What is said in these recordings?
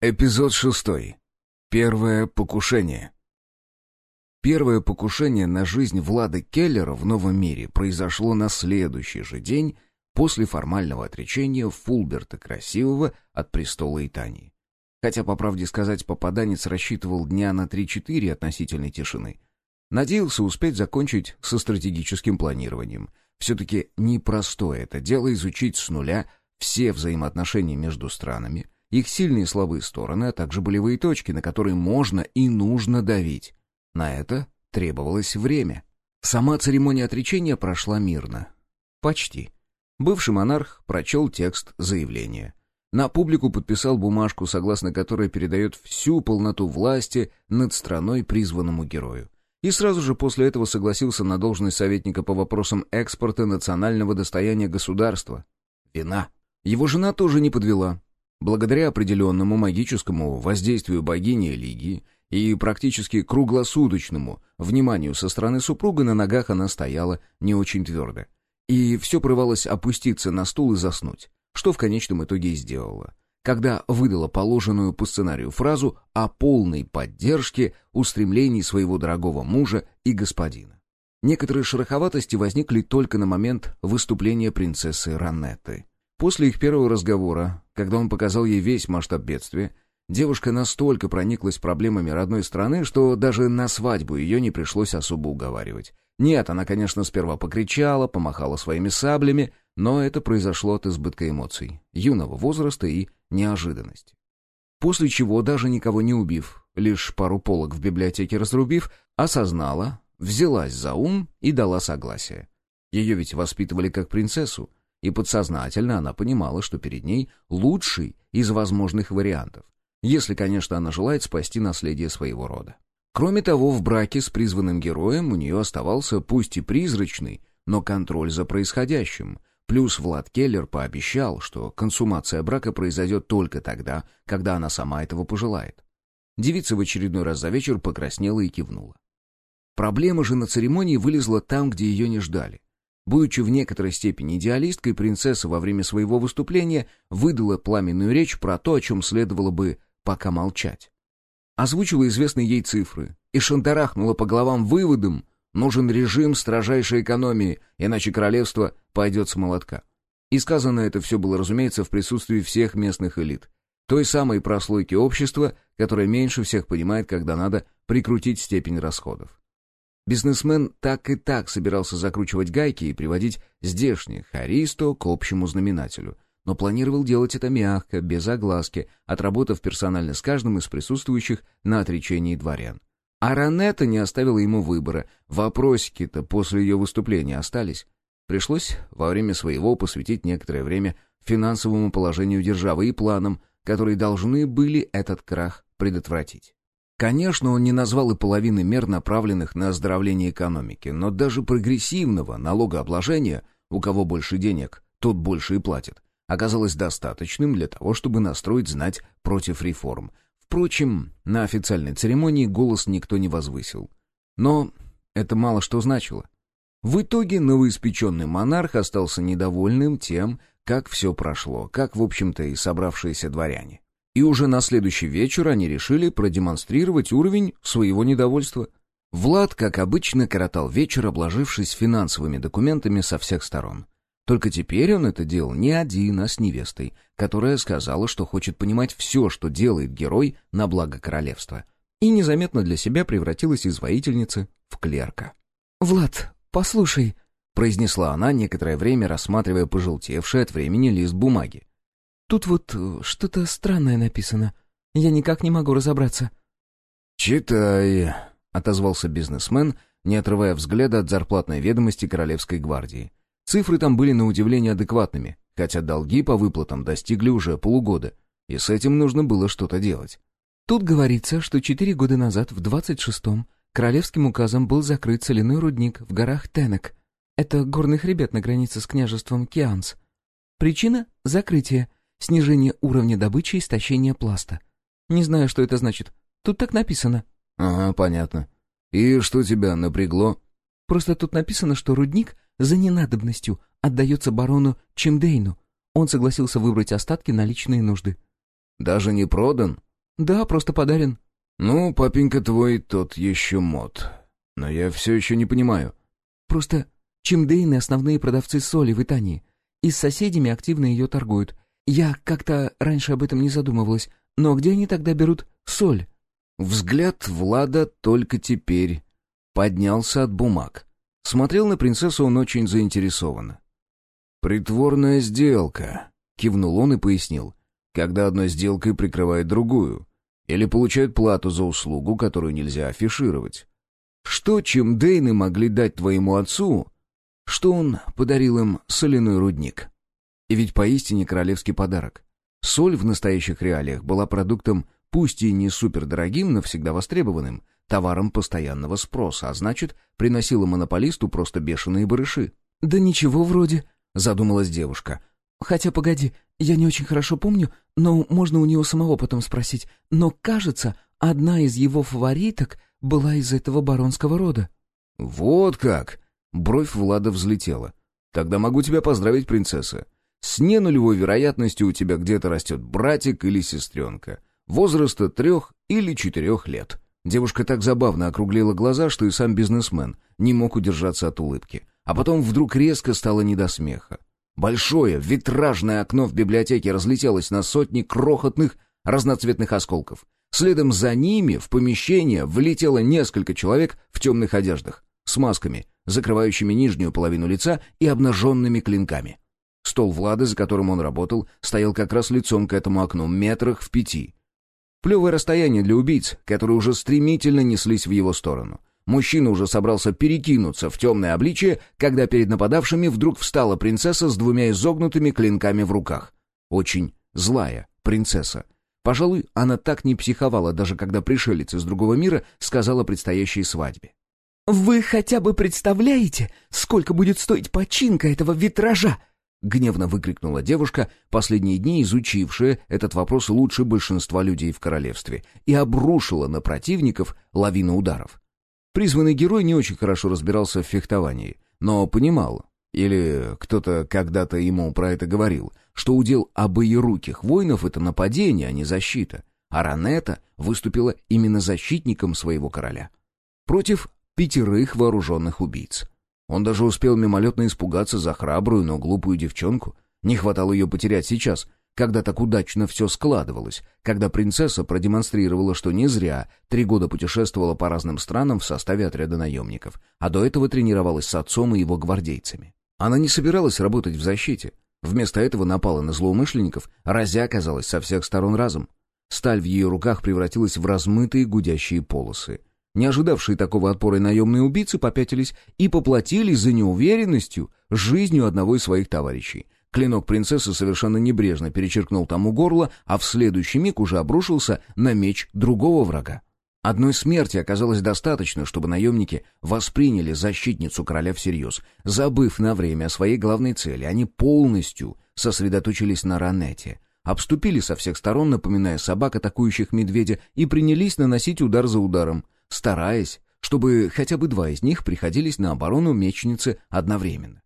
Эпизод шестой. Первое покушение. Первое покушение на жизнь Влада Келлера в Новом мире произошло на следующий же день после формального отречения Фулберта Красивого от престола Итании. Хотя, по правде сказать, попаданец рассчитывал дня на 3-4 относительной тишины. Надеялся успеть закончить со стратегическим планированием. Все-таки непростое это дело изучить с нуля все взаимоотношения между странами — их сильные и слабые стороны, а также болевые точки, на которые можно и нужно давить. На это требовалось время. Сама церемония отречения прошла мирно. Почти. Бывший монарх прочел текст заявления. На публику подписал бумажку, согласно которой передает всю полноту власти над страной призванному герою. И сразу же после этого согласился на должность советника по вопросам экспорта национального достояния государства. Вина. Его жена тоже не подвела. Благодаря определенному магическому воздействию богини Лигии и практически круглосуточному вниманию со стороны супруга на ногах она стояла не очень твердо. И все прорывалось опуститься на стул и заснуть, что в конечном итоге и сделала, когда выдала положенную по сценарию фразу о полной поддержке устремлений своего дорогого мужа и господина. Некоторые шероховатости возникли только на момент выступления принцессы Ранетты. После их первого разговора, когда он показал ей весь масштаб бедствия, девушка настолько прониклась проблемами родной страны, что даже на свадьбу ее не пришлось особо уговаривать. Нет, она, конечно, сперва покричала, помахала своими саблями, но это произошло от избытка эмоций, юного возраста и неожиданности. После чего, даже никого не убив, лишь пару полок в библиотеке разрубив, осознала, взялась за ум и дала согласие. Ее ведь воспитывали как принцессу, и подсознательно она понимала, что перед ней лучший из возможных вариантов, если, конечно, она желает спасти наследие своего рода. Кроме того, в браке с призванным героем у нее оставался пусть и призрачный, но контроль за происходящим, плюс Влад Келлер пообещал, что консумация брака произойдет только тогда, когда она сама этого пожелает. Девица в очередной раз за вечер покраснела и кивнула. Проблема же на церемонии вылезла там, где ее не ждали. Будучи в некоторой степени идеалисткой, принцесса во время своего выступления выдала пламенную речь про то, о чем следовало бы пока молчать. Озвучила известные ей цифры и шантарахнула по головам выводом «нужен режим строжайшей экономии, иначе королевство пойдет с молотка». И сказано это все было, разумеется, в присутствии всех местных элит. Той самой прослойки общества, которая меньше всех понимает, когда надо прикрутить степень расходов. Бизнесмен так и так собирался закручивать гайки и приводить здешних Аристо к общему знаменателю, но планировал делать это мягко, без огласки, отработав персонально с каждым из присутствующих на отречении дворян. А Ранетта не оставила ему выбора, вопросики-то после ее выступления остались. Пришлось во время своего посвятить некоторое время финансовому положению державы и планам, которые должны были этот крах предотвратить. Конечно, он не назвал и половины мер, направленных на оздоровление экономики, но даже прогрессивного налогообложения, у кого больше денег, тот больше и платит, оказалось достаточным для того, чтобы настроить знать против реформ. Впрочем, на официальной церемонии голос никто не возвысил. Но это мало что значило. В итоге новоиспеченный монарх остался недовольным тем, как все прошло, как, в общем-то, и собравшиеся дворяне. И уже на следующий вечер они решили продемонстрировать уровень своего недовольства. Влад, как обычно, коротал вечер, обложившись финансовыми документами со всех сторон. Только теперь он это делал не один, а с невестой, которая сказала, что хочет понимать все, что делает герой на благо королевства. И незаметно для себя превратилась из воительницы в клерка. «Влад, послушай», — произнесла она некоторое время, рассматривая пожелтевший от времени лист бумаги. Тут вот э, что-то странное написано. Я никак не могу разобраться». «Читай», — отозвался бизнесмен, не отрывая взгляда от зарплатной ведомости Королевской гвардии. Цифры там были на удивление адекватными, хотя долги по выплатам достигли уже полугода, и с этим нужно было что-то делать. Тут говорится, что четыре года назад, в двадцать шестом, королевским указом был закрыт соляной рудник в горах Тенек. Это горный хребет на границе с княжеством Кианс. Причина — закрытие — снижение уровня добычи и истощение пласта. Не знаю, что это значит. Тут так написано. Ага, понятно. И что тебя напрягло? Просто тут написано, что рудник за ненадобностью отдается барону Чемдейну. Он согласился выбрать остатки на личные нужды. Даже не продан? «Да, просто подарен». «Ну, папенька твой тот еще мод. Но я все еще не понимаю». «Просто Чимдейны — основные продавцы соли в Итании. И с соседями активно ее торгуют. Я как-то раньше об этом не задумывалась. Но где они тогда берут соль?» Взгляд Влада только теперь поднялся от бумаг. Смотрел на принцессу он очень заинтересованно. «Притворная сделка», — кивнул он и пояснил, «когда одной сделкой прикрывает другую, или получают плату за услугу, которую нельзя афишировать. Что чем Дейны могли дать твоему отцу, что он подарил им соляной рудник? И ведь поистине королевский подарок. Соль в настоящих реалиях была продуктом, пусть и не супердорогим, но всегда востребованным, товаром постоянного спроса, а значит, приносила монополисту просто бешеные барыши. «Да ничего вроде», — задумалась девушка. «Хотя, погоди, я не очень хорошо помню, но можно у него самого потом спросить. Но, кажется, одна из его фавориток была из этого баронского рода». «Вот как!» — бровь Влада взлетела. «Тогда могу тебя поздравить, принцесса. С ненулевой вероятностью у тебя где-то растет братик или сестренка. Возраста трех или четырех лет». Девушка так забавно округлила глаза, что и сам бизнесмен не мог удержаться от улыбки. А потом вдруг резко стало не до смеха. Большое витражное окно в библиотеке разлетелось на сотни крохотных разноцветных осколков. Следом за ними в помещение влетело несколько человек в темных одеждах, с масками, закрывающими нижнюю половину лица и обнаженными клинками. Стол Влада, за которым он работал, стоял как раз лицом к этому окну, метрах в пяти. Плевое расстояние для убийц, которые уже стремительно неслись в его сторону. Мужчина уже собрался перекинуться в темное обличие, когда перед нападавшими вдруг встала принцесса с двумя изогнутыми клинками в руках. Очень злая принцесса. Пожалуй, она так не психовала, даже когда пришелец из другого мира сказал о предстоящей свадьбе. «Вы хотя бы представляете, сколько будет стоить починка этого витража?» — гневно выкрикнула девушка, последние дни изучившая этот вопрос лучше большинства людей в королевстве, и обрушила на противников лавину ударов. Призванный герой не очень хорошо разбирался в фехтовании, но понимал, или кто-то когда-то ему про это говорил, что удел обоеруких воинов — это нападение, а не защита, а Ранета выступила именно защитником своего короля. Против пятерых вооруженных убийц. Он даже успел мимолетно испугаться за храбрую, но глупую девчонку. Не хватало ее потерять сейчас, когда так удачно все складывалось, когда принцесса продемонстрировала, что не зря три года путешествовала по разным странам в составе отряда наемников, а до этого тренировалась с отцом и его гвардейцами. Она не собиралась работать в защите. Вместо этого напала на злоумышленников, разя, казалось, со всех сторон разом. Сталь в ее руках превратилась в размытые гудящие полосы. Не ожидавшие такого отпора наемные убийцы попятились и поплатились за неуверенностью жизнью одного из своих товарищей — Клинок принцессы совершенно небрежно перечеркнул тому горло, а в следующий миг уже обрушился на меч другого врага. Одной смерти оказалось достаточно, чтобы наемники восприняли защитницу короля всерьез. Забыв на время о своей главной цели, они полностью сосредоточились на Ранете. Обступили со всех сторон, напоминая собак, атакующих медведя, и принялись наносить удар за ударом, стараясь, чтобы хотя бы два из них приходились на оборону мечницы одновременно.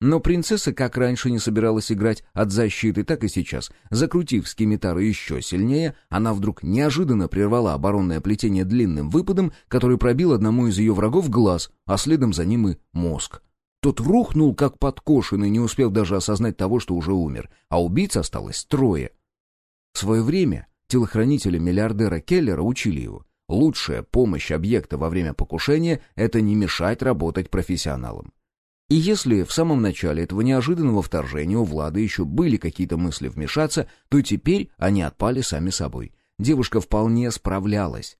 Но принцесса как раньше не собиралась играть от защиты, так и сейчас. Закрутив скимитары еще сильнее, она вдруг неожиданно прервала оборонное плетение длинным выпадом, который пробил одному из ее врагов глаз, а следом за ним и мозг. Тот рухнул, как подкошенный, не успев даже осознать того, что уже умер, а убийц осталось трое. В свое время телохранители миллиардера Келлера учили его. Лучшая помощь объекта во время покушения — это не мешать работать профессионалам. И если в самом начале этого неожиданного вторжения у Влада еще были какие-то мысли вмешаться, то теперь они отпали сами собой. Девушка вполне справлялась.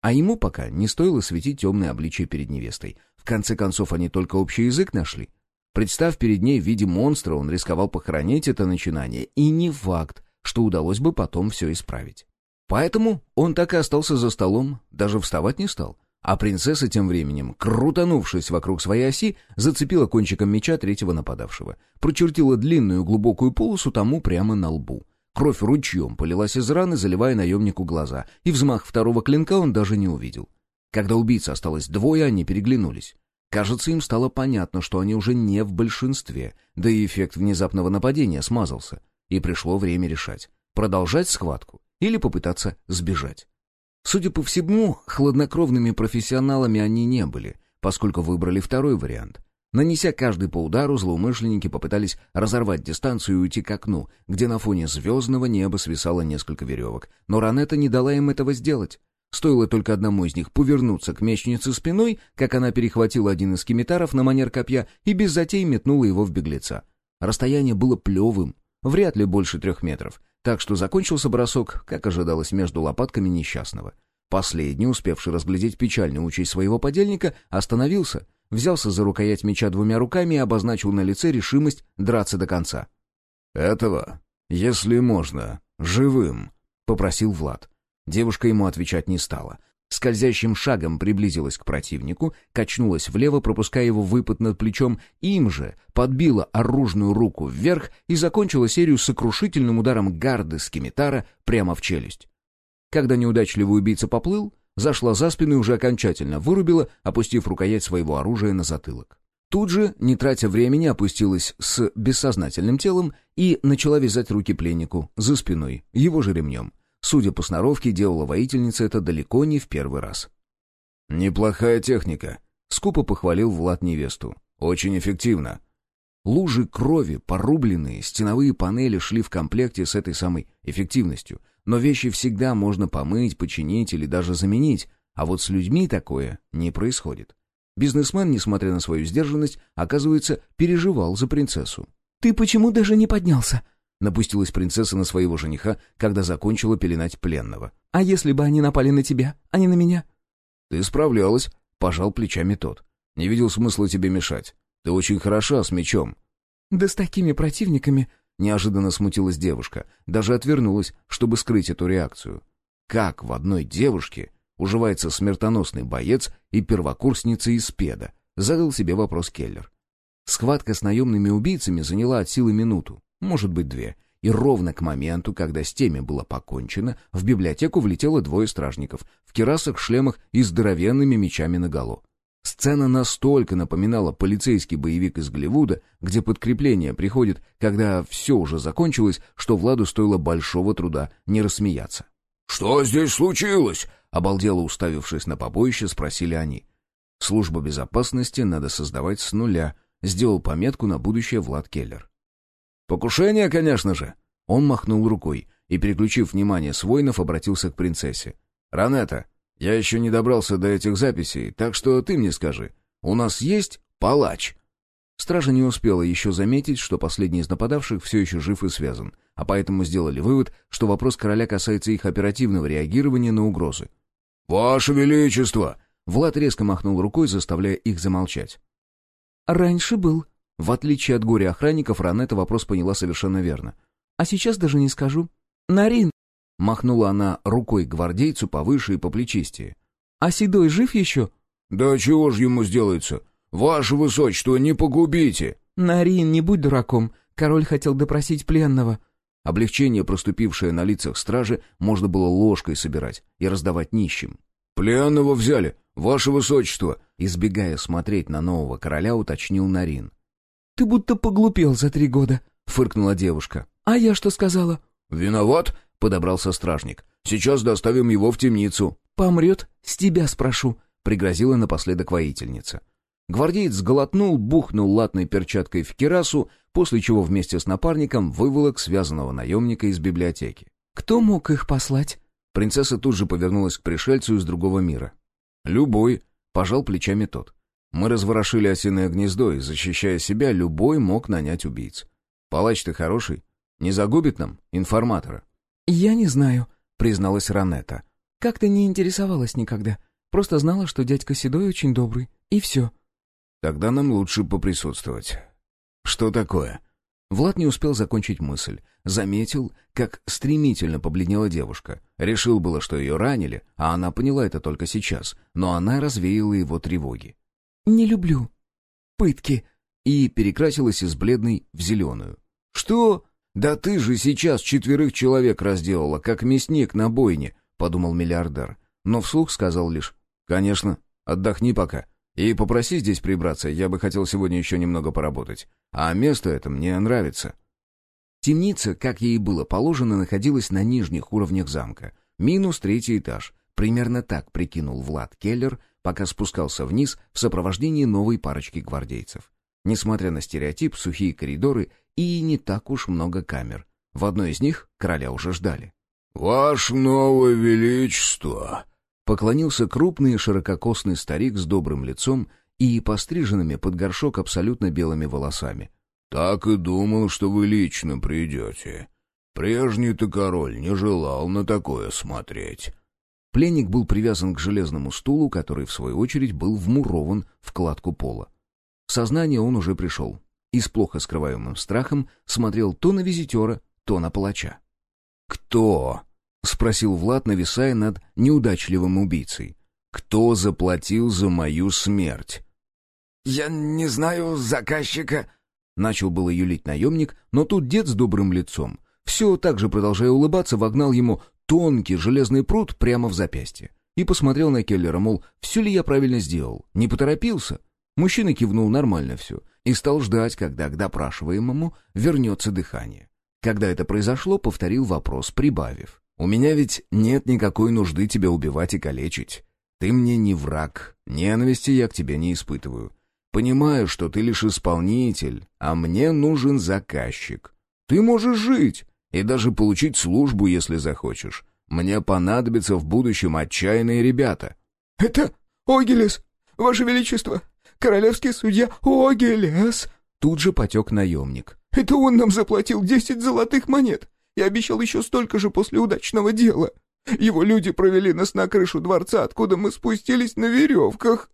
А ему пока не стоило светить темное обличие перед невестой. В конце концов, они только общий язык нашли. Представь перед ней в виде монстра, он рисковал похоронить это начинание, и не факт, что удалось бы потом все исправить. Поэтому он так и остался за столом, даже вставать не стал. А принцесса тем временем, крутанувшись вокруг своей оси, зацепила кончиком меча третьего нападавшего. Прочертила длинную глубокую полосу тому прямо на лбу. Кровь ручьем полилась из раны, заливая наемнику глаза, и взмах второго клинка он даже не увидел. Когда убийц осталось двое, они переглянулись. Кажется, им стало понятно, что они уже не в большинстве, да и эффект внезапного нападения смазался. И пришло время решать, продолжать схватку или попытаться сбежать. Судя по всему, хладнокровными профессионалами они не были, поскольку выбрали второй вариант. Нанеся каждый по удару, злоумышленники попытались разорвать дистанцию и уйти к окну, где на фоне звездного неба свисало несколько веревок. Но Ранетта не дала им этого сделать. Стоило только одному из них повернуться к мечнице спиной, как она перехватила один из кимитаров на манер копья и без затей метнула его в беглеца. Расстояние было плевым, вряд ли больше трех метров, так что закончился бросок, как ожидалось, между лопатками несчастного. Последний, успевший разглядеть печальную участь своего подельника, остановился, взялся за рукоять меча двумя руками и обозначил на лице решимость драться до конца. «Этого, если можно, живым», — попросил Влад. Девушка ему отвечать не стала. Скользящим шагом приблизилась к противнику, качнулась влево, пропуская его выпад над плечом, им же подбила оружную руку вверх и закончила серию сокрушительным ударом гарды скимитара прямо в челюсть. Когда неудачливый убийца поплыл, зашла за спину и уже окончательно вырубила, опустив рукоять своего оружия на затылок. Тут же, не тратя времени, опустилась с бессознательным телом и начала вязать руки пленнику за спиной, его же ремнем. Судя по сноровке, делала воительница это далеко не в первый раз. «Неплохая техника», — скупо похвалил Влад невесту. «Очень эффективно». Лужи крови, порубленные, стеновые панели шли в комплекте с этой самой эффективностью. Но вещи всегда можно помыть, починить или даже заменить, а вот с людьми такое не происходит. Бизнесмен, несмотря на свою сдержанность, оказывается, переживал за принцессу. «Ты почему даже не поднялся?» Напустилась принцесса на своего жениха, когда закончила пеленать пленного. «А если бы они напали на тебя, а не на меня?» «Ты справлялась», — пожал плечами тот. «Не видел смысла тебе мешать. Ты очень хороша с мечом». «Да с такими противниками...» Неожиданно смутилась девушка, даже отвернулась, чтобы скрыть эту реакцию. Как в одной девушке уживается смертоносный боец и первокурсница из педа? Задал себе вопрос Келлер. Схватка с наемными убийцами заняла от силы минуту может быть две, и ровно к моменту, когда с теми было покончено, в библиотеку влетело двое стражников в керасах, шлемах и здоровенными мечами наголо. Сцена настолько напоминала полицейский боевик из Голливуда, где подкрепление приходит, когда все уже закончилось, что Владу стоило большого труда не рассмеяться. «Что здесь случилось?» — обалдело уставившись на побоище, спросили они. «Служба безопасности надо создавать с нуля», — сделал пометку на будущее Влад Келлер. «Покушение, конечно же!» Он махнул рукой и, переключив внимание с воинов, обратился к принцессе. «Ранета, я еще не добрался до этих записей, так что ты мне скажи, у нас есть палач?» Стража не успела еще заметить, что последний из нападавших все еще жив и связан, а поэтому сделали вывод, что вопрос короля касается их оперативного реагирования на угрозы. «Ваше Величество!» Влад резко махнул рукой, заставляя их замолчать. «Раньше был», в отличие от горя охранников, Ранетта вопрос поняла совершенно верно. «А сейчас даже не скажу. Нарин!» Махнула она рукой гвардейцу повыше и по плечистее. «А Седой жив еще?» «Да чего ж ему сделается? Ваше Высочество, не погубите!» «Нарин, не будь дураком. Король хотел допросить пленного». Облегчение, проступившее на лицах стражи, можно было ложкой собирать и раздавать нищим. «Пленного взяли, ваше высочество!» Избегая смотреть на нового короля, уточнил Нарин. Ты будто поглупел за три года», — фыркнула девушка. «А я что сказала?» «Виноват?» — подобрался стражник. «Сейчас доставим его в темницу». «Помрет? С тебя спрошу», — пригрозила напоследок воительница. Гвардеец сглотнул, бухнул латной перчаткой в кирасу, после чего вместе с напарником выволок связанного наемника из библиотеки. «Кто мог их послать?» Принцесса тут же повернулась к пришельцу из другого мира. «Любой», — пожал плечами тот. Мы разворошили осиное гнездо, и, защищая себя, любой мог нанять убийц. Палач ты хороший. Не загубит нам информатора?» «Я не знаю», — призналась Ранетта. «Как-то не интересовалась никогда. Просто знала, что дядька Седой очень добрый. И все». «Тогда нам лучше поприсутствовать». «Что такое?» Влад не успел закончить мысль. Заметил, как стремительно побледнела девушка. Решил было, что ее ранили, а она поняла это только сейчас, но она развеяла его тревоги. «Не люблю. Пытки». И перекрасилась из бледной в зеленую. «Что? Да ты же сейчас четверых человек разделала, как мясник на бойне», — подумал миллиардер. Но вслух сказал лишь «Конечно, отдохни пока. И попроси здесь прибраться, я бы хотел сегодня еще немного поработать. А место это мне нравится». Темница, как ей было положено, находилась на нижних уровнях замка. Минус третий этаж. Примерно так прикинул Влад Келлер, пока спускался вниз в сопровождении новой парочки гвардейцев. Несмотря на стереотип, сухие коридоры и не так уж много камер. В одной из них короля уже ждали. «Ваше новое величество!» Поклонился крупный и ширококосный старик с добрым лицом и постриженными под горшок абсолютно белыми волосами. «Так и думал, что вы лично придете. Прежний-то король не желал на такое смотреть». Пленник был привязан к железному стулу, который, в свою очередь, был вмурован в кладку пола. В сознание он уже пришел и с плохо скрываемым страхом смотрел то на визитера, то на палача. «Кто?» — спросил Влад, нависая над неудачливым убийцей. «Кто заплатил за мою смерть?» «Я не знаю заказчика», — начал было юлить наемник, но тут дед с добрым лицом, все так же продолжая улыбаться, вогнал ему тонкий железный пруд прямо в запястье и посмотрел на Келлера, мол, все ли я правильно сделал, не поторопился. Мужчина кивнул нормально все и стал ждать, когда к допрашиваемому вернется дыхание. Когда это произошло, повторил вопрос, прибавив. «У меня ведь нет никакой нужды тебя убивать и калечить. Ты мне не враг, ненависти я к тебе не испытываю. Понимаю, что ты лишь исполнитель, а мне нужен заказчик. Ты можешь жить и даже получить службу, если захочешь. Мне понадобятся в будущем отчаянные ребята». «Это Огелес, Ваше Величество, королевский судья Огелес!» Тут же потек наемник. Это он нам заплатил десять золотых монет и обещал еще столько же после удачного дела. Его люди провели нас на крышу дворца, откуда мы спустились на веревках».